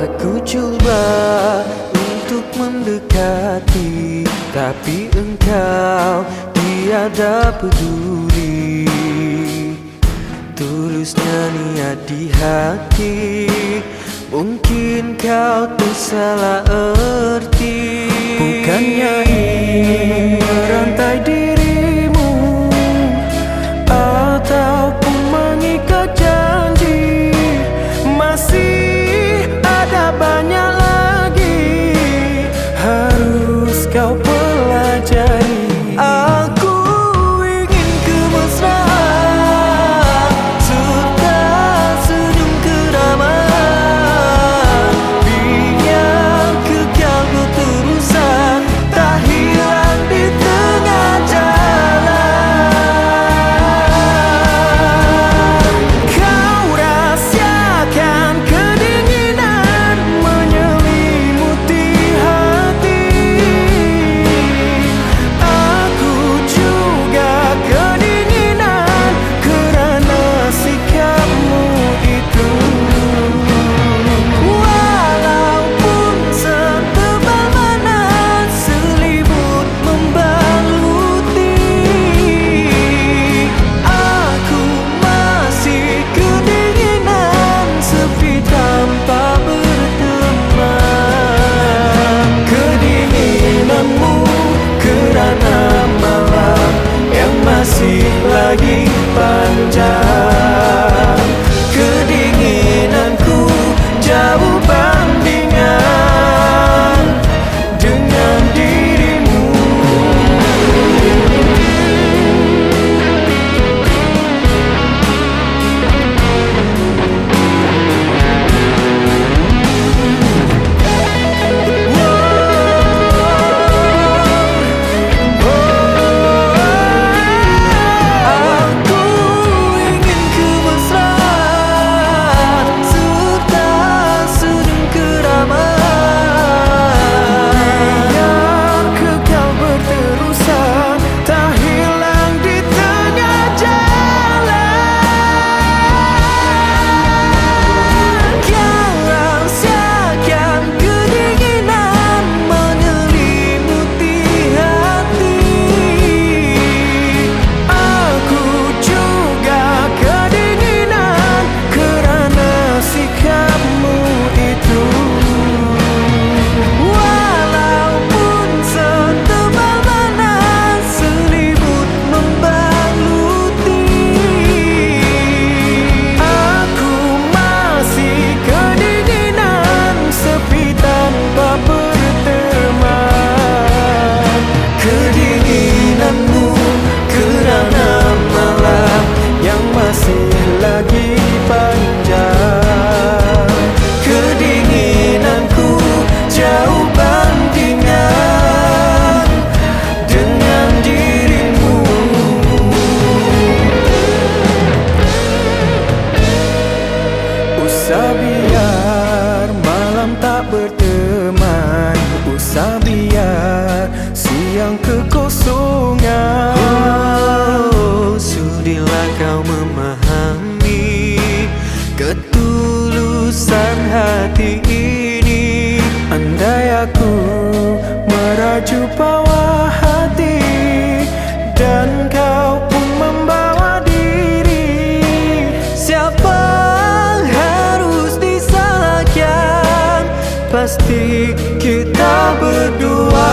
Aku coba untuk mendekati Tapi engkau tiada peduli. Tulusnya niat di hati Mungkin kau tersalah erti. Bukannya sangue. yang kekosongan. Oh, Sudilah kau memahami Ketulusan hati ini. Andai aku meraju bawah hati Dan kau pun membawa diri. Siapa yang harus disalahkan? Pasti kita berdua.